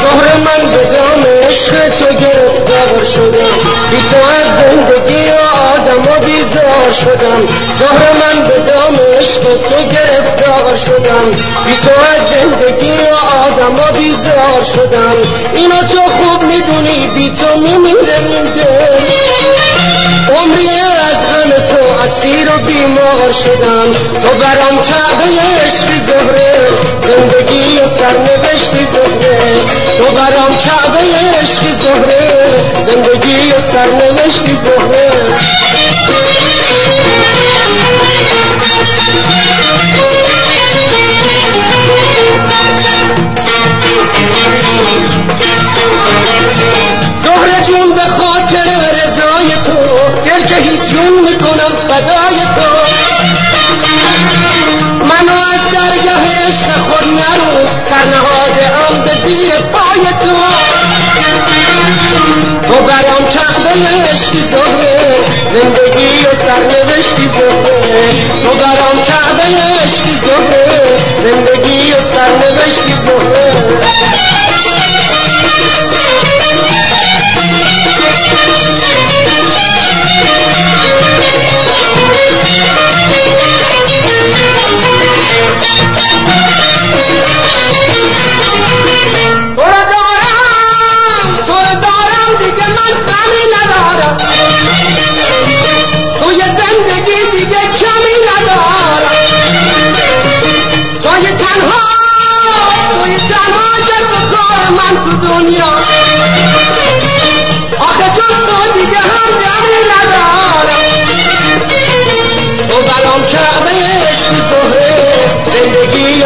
ظهر من به دام عشق تو گرفتار شدم. بی تو از زندگی آدم و بیزار شدم. ظهر من به دام عشق تو گرفتار شدم. بی تو از زندگی آدم و بیزار شدم. اینو تو خوب می‌دونی بی تو میمیره این دل. عمری از غم تو اسیر بیمار شدم. تو برام کعبه عشقی زهره زندگی و سرنوشتی زهره. تو برام کعبه عشقی زهره زندگی و سرنوشتی زهره. نرو سرنهاده ام به زیر پای تو. تو برام کعبه عشقی زهره زندگی و سرنوشتی زهره. تو برام کعبه عشقی زهره زندگی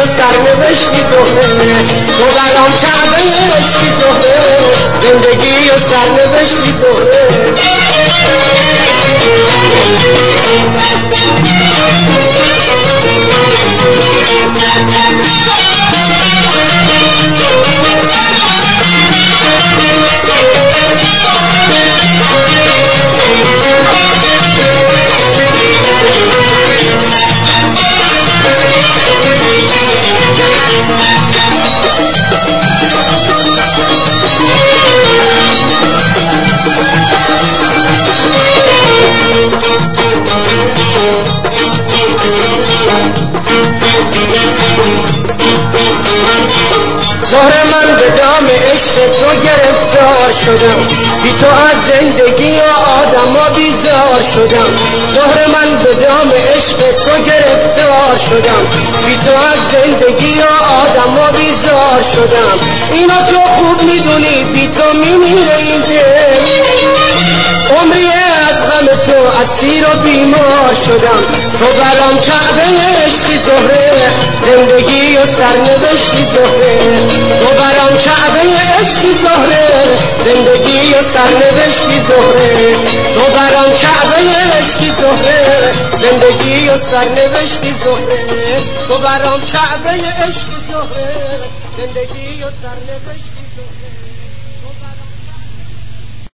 سرنوشتی زهره تو برام کعبه عشقی زهره زندگی و سرنوشتی زهره زهر من به دام عشق تو گرفتار شدم. بی تو از زندگی و آدم و بیزار شدم. زهر من به دام عشق تو گرفتار شدم. بی تو از زندگی و آدم و بیزار شدم. اینو تو خوب می‌دونی بی تو میمیره تو اسیر و بیمار شدم. تو برام کعبه عشقی زهره زندگی و سرنوشتی زهره. تو برام کعبه عشقی زهره زندگی و سرنوشتی زهره. تو برام کعبه عشقی زهره زندگی و سرنوشتی زهره. تو برام کعبه عشقی زهره زندگی و سرنوشتی زهره.